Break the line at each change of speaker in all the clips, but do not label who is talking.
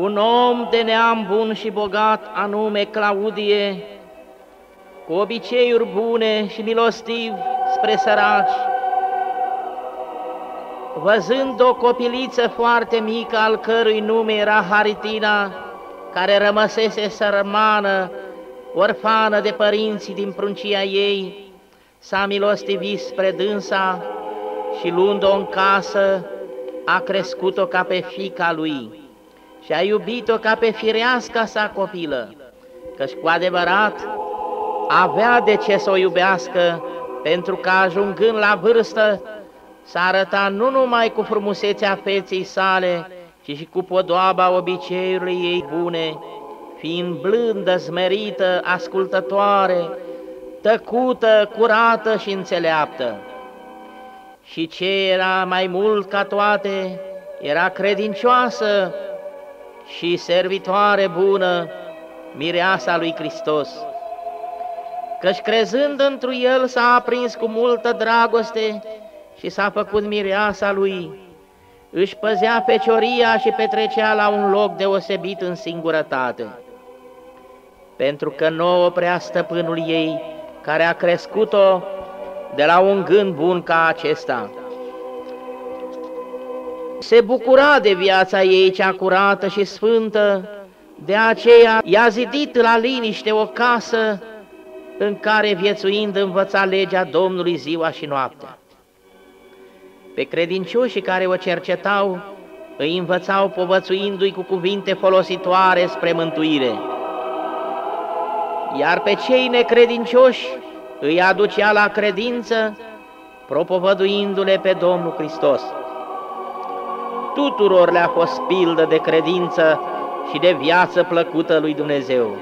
un om de neam bun și bogat, anume Claudie, cu obiceiuri bune și milostiv spre săraci, văzând o copiliță foarte mică al cărui nume era Haritina, care rămăsese sărmană, orfană de părinții din pruncia ei, s-a milostivit spre dânsa și luând-o în casă, a crescut-o ca pe fica lui și a iubit-o ca pe fireasca sa copilă, căci cu adevărat avea de ce să o iubească, pentru că ajungând la vârstă s-a arătat nu numai cu frumusețea feței sale, ci și cu podoaba obiceiurilor ei bune, fiind blândă, smerită, ascultătoare, tăcută, curată și înțeleaptă. Și ce era mai mult ca toate, era credincioasă și servitoare bună, mireasa lui Hristos. Căci crezând întru el s-a aprins cu multă dragoste și s-a făcut mireasa lui, își păzea fecioria și petrecea la un loc deosebit în singurătate. Pentru că nouă prea stăpânul ei, care a crescut-o de la un gând bun ca acesta. Se bucura de viața ei cea curată și sfântă, de aceea i-a zidit la liniște o casă în care viețuind învăța legea Domnului ziua și noaptea. Pe credincioșii care o cercetau, îi învățau povățuindu-i cu cuvinte folositoare spre mântuire. Iar pe cei necredincioși îi aducea la credință, propovăduindu-le pe Domnul Hristos. Tuturor le-a fost pildă de credință și de viață plăcută lui Dumnezeu.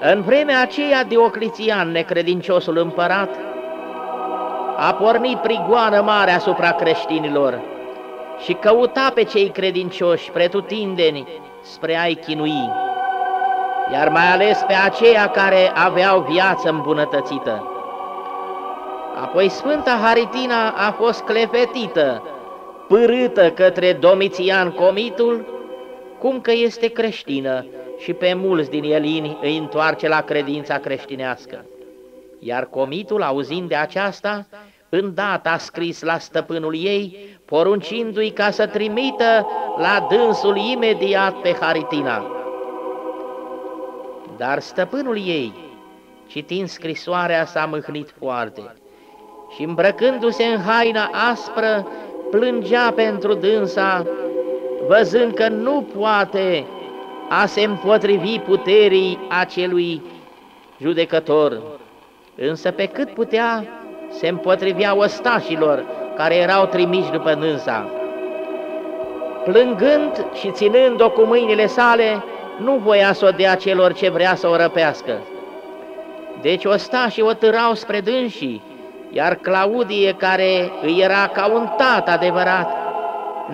În vremea aceea Diocletian, necredinciosul împărat, a pornit prigoană mare asupra creștinilor și căuta pe cei credincioși pretutindeni spre a-i chinui, iar mai ales pe aceia care aveau viață îmbunătățită. Apoi Sfânta Haritina a fost clefetită, pârâtă către Domitian Comitul, cum că este creștină și pe mulți din elini îi întoarce la credința creștinească. Iar comitul, auzind de aceasta, îndată a scris la stăpânul ei, poruncindu-i ca să trimită la dânsul imediat pe Haritina. Dar stăpânul ei, citind scrisoarea, s-a mâhnit foarte și îmbrăcându-se în haina aspră, plângea pentru dânsa, văzând că nu poate a se împotrivi puterii acelui judecător. Însă pe cât putea, se împotrivea ostașilor care erau trimiși după dânsa. Plângând și ținând-o cu mâinile sale, nu voia să o dea celor ce vrea să o răpească. Deci ostașii o târau spre dânsii, iar Claudie, care îi era ca un tat adevărat,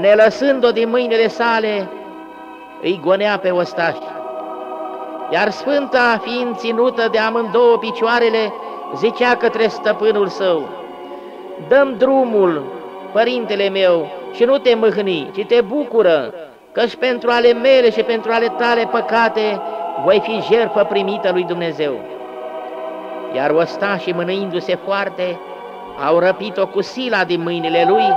ne lăsând-o din mâinile sale, îi gonea pe ostași. Iar Sfânta, fiind ținută de amândouă picioarele, zicea către stăpânul său, Dăm drumul, părintele meu, și nu te mâhni, ci te bucură, căci pentru ale mele și pentru ale tale păcate voi fi jertfă primită lui Dumnezeu. Iar ostașii, mânăindu-se foarte, au răpit-o cu sila din mâinile lui,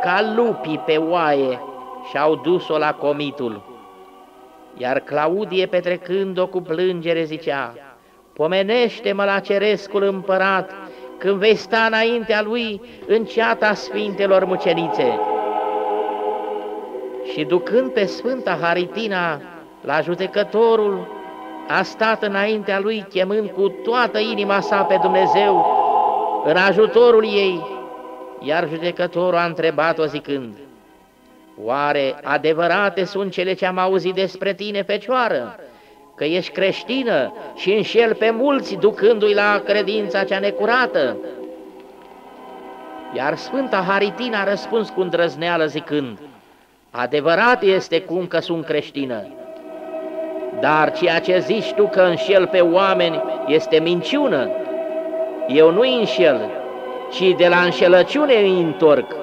ca lupii pe oaie, și au dus-o la comitul. Iar Claudie, petrecând-o cu plângere, zicea, Pomenește-mă la cerescul împărat, când vei sta înaintea lui în ceata Sfintelor Mucenițe. Și ducând pe Sfânta Haritina la judecătorul, a stat înaintea lui chemând cu toată inima sa pe Dumnezeu în ajutorul ei, iar judecătorul a întrebat-o zicând, Oare adevărate sunt cele ce am auzit despre tine, Fecioară, că ești creștină și înșel pe mulți ducându-i la credința cea necurată? Iar Sfânta Haritina a răspuns cu îndrăzneală zicând, Adevărat este cum că sunt creștină, dar ceea ce zici tu că înșel pe oameni este minciună. Eu nu înșel, ci de la înșelăciune îi întorc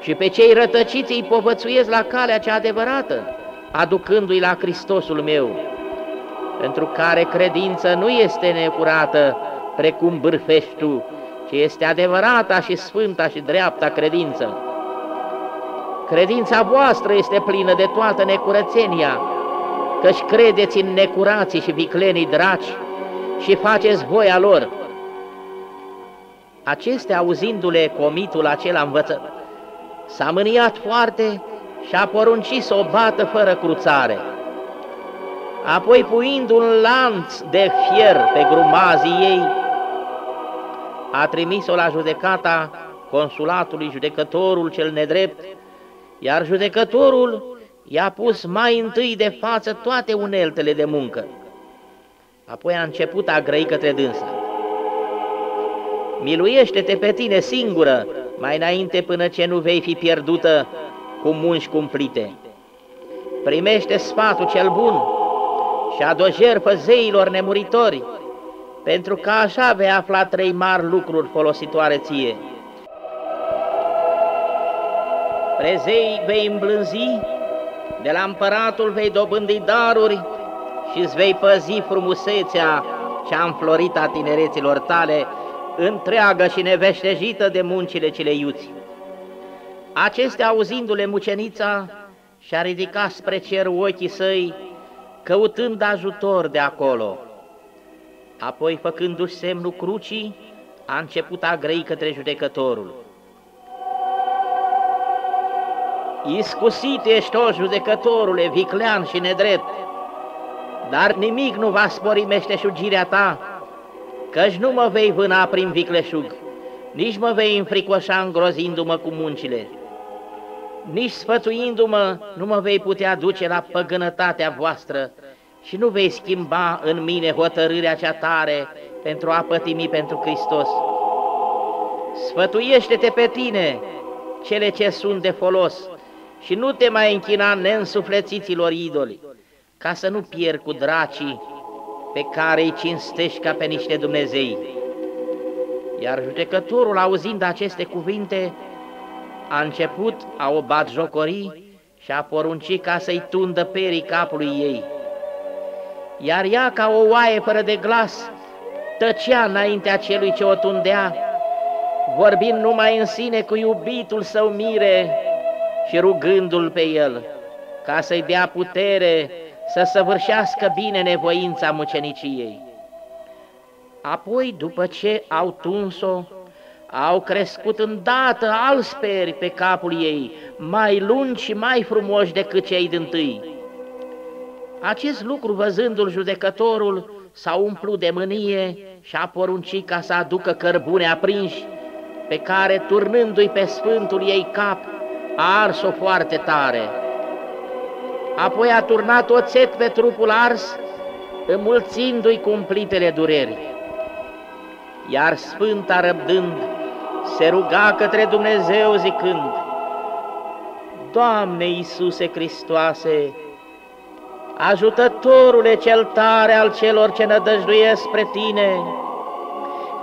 și pe cei rătăciți îi povățuiesc la calea cea adevărată, aducându-i la Hristosul meu, pentru care credință nu este necurată, precum bârfești tu, ci este adevărata și sfânta și dreapta credință. Credința voastră este plină de toată necurățenia, căci credeți în necurații și viclenii draci și faceți voia lor. Acestea, auzindu-le comitul acela învăță, s-a mâniat foarte și a poruncit să o bată fără cruțare. Apoi, puind un lanț de fier pe grumazii ei, a trimis-o la judecata consulatului judecătorul cel nedrept, iar judecătorul i-a pus mai întâi de față toate uneltele de muncă. Apoi a început a grăi către dânsa. Miluiește-te pe tine singură, mai înainte până ce nu vei fi pierdută cu munci cumplite. Primește sfatul cel bun și adu o jertfă zeilor nemuritori, pentru că așa vei afla trei mari lucruri folositoare ție. Prezei vei îmblânzi, de la împăratul vei dobândi daruri și îți vei păzi frumusețea cea înflorită a tinereților tale, întreagă și neveștejită de muncile cele iuți. Acestea, auzindu-le mucenița, și-a ridicat spre cer ochii săi, căutând ajutor de acolo. Apoi, făcându-și semnul crucii, a început a grăi către judecătorul. Iscusit ești, o judecătorule, viclean și nedrept, dar nimic nu va spori meșteșugirea ta, căci nu mă vei vâna prin vicleșug, nici mă vei înfricoșa îngrozindu-mă cu muncile, nici sfătuindu-mă nu mă vei putea duce la păgânătatea voastră și nu vei schimba în mine hotărârea cea tare pentru a pătimi pentru Hristos. Sfătuiește-te pe tine, cele ce sunt de folos, și nu te mai închina neînsuflețiților idoli, ca să nu pierd cu dracii pe care îi cinstești ca pe niște Dumnezei. Iar judecătorul, auzind aceste cuvinte, a început a o bat jocorii și a poruncit ca să-i tundă perii capului ei. Iar ea, ca o oaie fără de glas, tăcea înaintea celui ce o tundea, vorbind numai în sine cu iubitul său mire și rugându-l pe el, ca să-i dea putere să săvârșească bine nevoința muceniciei. Apoi, după ce au tuns-o, au crescut îndată alți peri pe capul ei, mai lungi și mai frumoși decât cei din tâi. Acest lucru, văzându-l judecătorul, s-a umplut de mânie și a poruncit ca să aducă cărbune aprinși, pe care, turnându-i pe sfântul ei cap, a ars-o foarte tare. Apoi a turnat oțet pe trupul ars, înmulțindu-i cumplitele dureri. Iar Sfânta răbdând, se ruga către Dumnezeu zicând, Doamne Iisuse Hristoase, ajutătorule cel tare al celor ce nădăjduiesc spre Tine,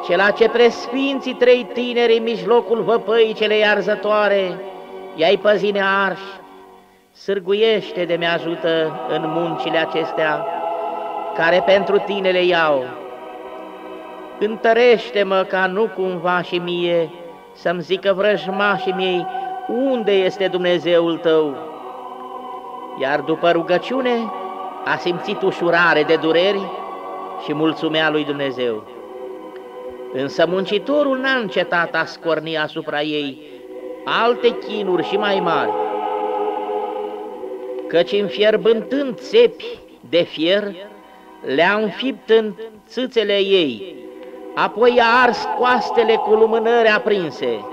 cela ce presfinții trei tineri în mijlocul văpăii cele arzătoare, i-ai păzine arși, sârguiește de mi-ajută în muncile acestea, care pentru Tine le iau. Întărește-mă ca nu cumva și mie să-mi zică vrăjmașii mei unde este Dumnezeul Tău. Iar după rugăciune a simțit ușurare de dureri și mulțumea lui Dumnezeu. Însă muncitorul n-a încetat a scorni asupra ei alte chinuri și mai mari, căci înfierbântând țepi de fier, le-a înfipt în țâțele ei, apoi a ars coastele cu lumânări aprinse,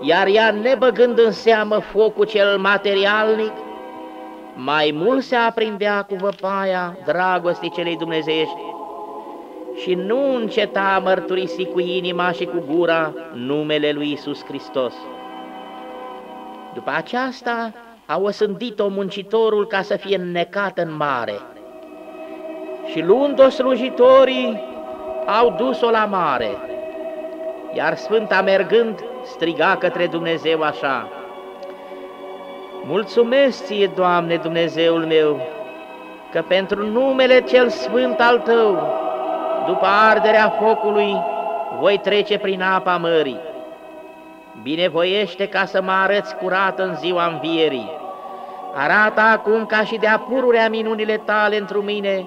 iar ea, nebăgând în seamă focul cel materialnic, mai mult se aprindea cu văpaia dragostii celei dumnezeiești. Și nu înceta a mărturisi cu inima și cu gura numele lui Isus Hristos. După aceasta a osândit-o muncitorul ca să fie înnecat în mare și luând-o slujitorii au dus-o la mare, iar Sfânta mergând striga către Dumnezeu așa, Mulțumesc ție, Doamne Dumnezeul meu, că pentru numele cel sfânt al Tău, după arderea focului, voi trece prin apa mării. Binevoiește ca să mă arăți curat în ziua învierii. Arată acum ca și de-a pururea minunile Tale într mine,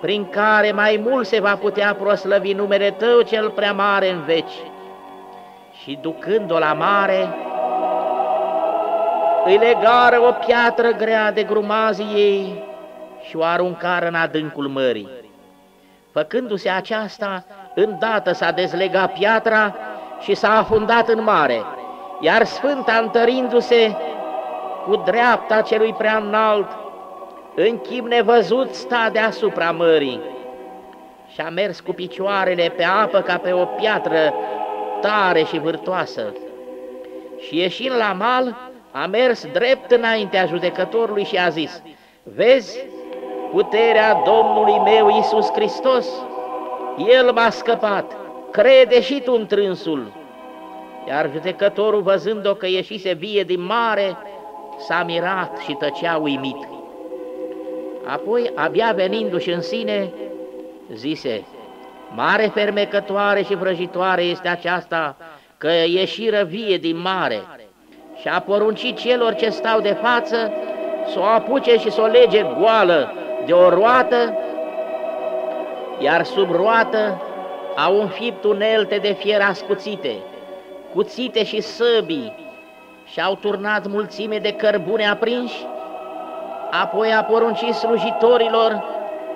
prin care mai mult se va putea proslăvi numele Tău cel prea mare în veci. Și ducând-o la mare, îi legară o piatră grea de grumazii ei și o aruncară în adâncul mării. Făcându-se aceasta, îndată s-a dezlegat piatra și s-a afundat în mare, iar Sfânta, întărindu-se cu dreapta celui prea înalt, în chip nevăzut sta deasupra mării și a mers cu picioarele pe apă ca pe o piatră tare și vârtoasă. Și ieșind la mal, a mers drept înaintea judecătorului și a zis, Vezi puterea Domnului meu Iisus Hristos? El m-a scăpat, crede și tu întrânsul. Iar judecătorul, văzând-o că ieșise vie din mare, s-a mirat și tăcea uimit. Apoi, abia venindu-și în sine, zise, Mare fermecătoare și vrăjitoare este aceasta, că ieșiră vie din mare și a poruncit celor ce stau de față să o apuce și să o lege goală de o roată, iar sub roată au înfipt unelte de fier ascuțite, cuțite și săbii, și au turnat mulțime de cărbune aprinși, apoi a poruncit slujitorilor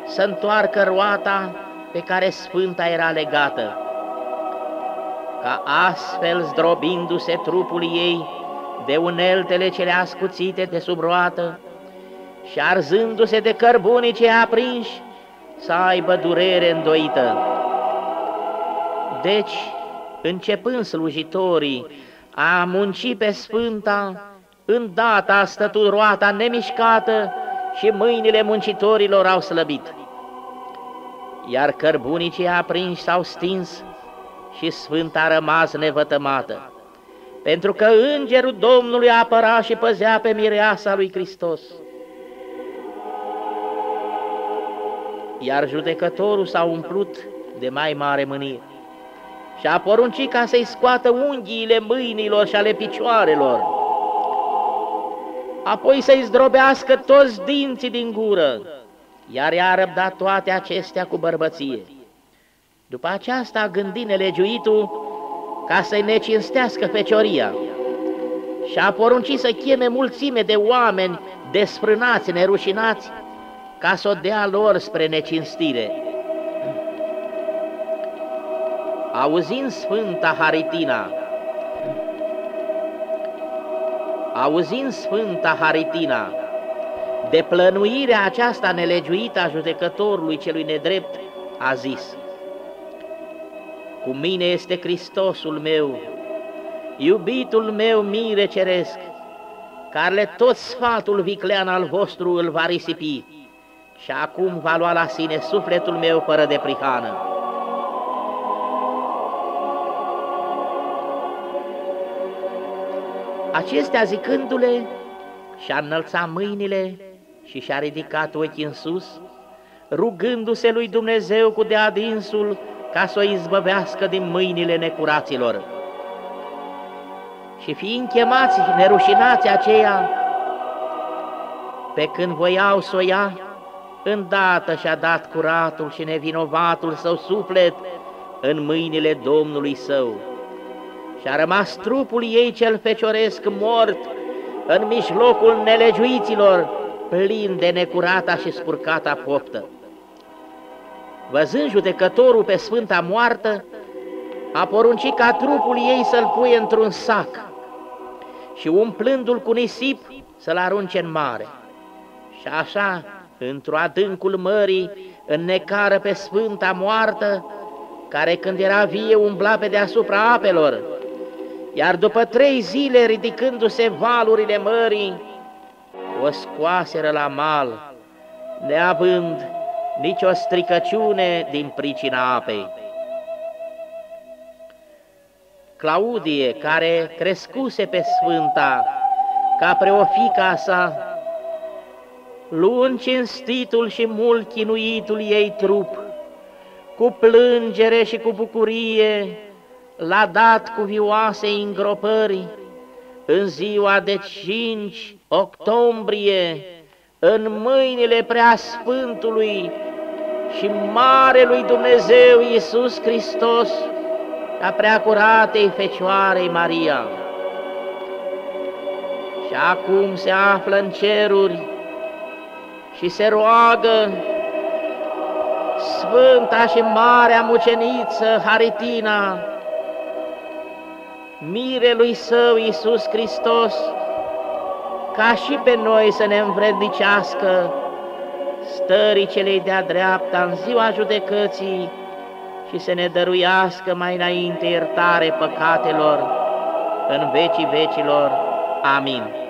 să întoarcă roata pe care Sfânta era legată, ca astfel zdrobindu-se trupul ei de uneltele cele ascuțite de sub roată și arzându-se de cărbunii ce aprinși, să aibă durere îndoită. Deci, începând slujitorii a munci pe Sfânta, îndată a stătut roata nemișcată și mâinile muncitorilor au slăbit. Iar cărbunicii aprinși s-au stins și Sfânta a rămas nevătămată, pentru că Îngerul Domnului apăra și păzea pe mireasa lui Hristos. Iar judecătorul s-a umplut de mai mare mânire și a poruncit ca să-i scoată unghiile mâinilor și ale picioarelor, apoi să-i zdrobească toți dinții din gură, iar i-a răbdat toate acestea cu bărbăție. După aceasta a gândit nelegiuitul ca să-i necinstească fecioria și a poruncit să cheme mulțime de oameni desfrânați, nerușinați, ca să o dea lor spre necinstire. Auzind Sfânta Haritina, auzind Sfânta Haritina, de plănuirea aceasta nelegiuită a judecătorului celui nedrept, a zis, Cu mine este Hristosul meu, iubitul meu mire ceresc, care tot sfatul viclean al vostru îl va risipi și acum va lua la sine sufletul meu fără de prihană. Acestea zicându-le, și-a înălțat mâinile și și-a ridicat ochii în sus, rugându-se lui Dumnezeu cu de adinsul ca să o izbăvească din mâinile necuraților. Și fiind chemați nerușinați aceia, pe când voiau să o ia, îndată și-a dat curatul și nevinovatul său suflet în mâinile Domnului său și a rămas trupul ei cel fecioresc mort în mijlocul nelegiuiților, plin de necurata și spurcata poftă. Văzând judecătorul pe sfânta moartă, a poruncit ca trupul ei să-l puie într-un sac și umplându-l cu nisip să-l arunce în mare. Și așa, într-o adâncul mării, înnecară pe sfânta moartă, care când era vie umbla pe deasupra apelor, iar după trei zile, ridicându-se valurile mării, o scoaseră la mal, neavând nicio stricăciune din pricina apei. Claudie, care crescuse pe Sfânta, ca preofica sa, luând cinstitul și mult chinuitul ei trup, cu plângere și cu bucurie, l-a dat cu vioase îngropări, în ziua de 5 octombrie, în mâinile preasfântului și Marelui Dumnezeu Iisus Hristos, a preacuratei Fecioarei Maria. Și acum se află în ceruri și se roagă Sfânta și Marea Muceniță Haritina, mirelui Său Iisus Hristos, ca și pe noi să ne învrednicească stării celei de-a dreapta în ziua judecății și să ne dăruiască mai înainte iertare păcatelor în vecii vecilor. Amin.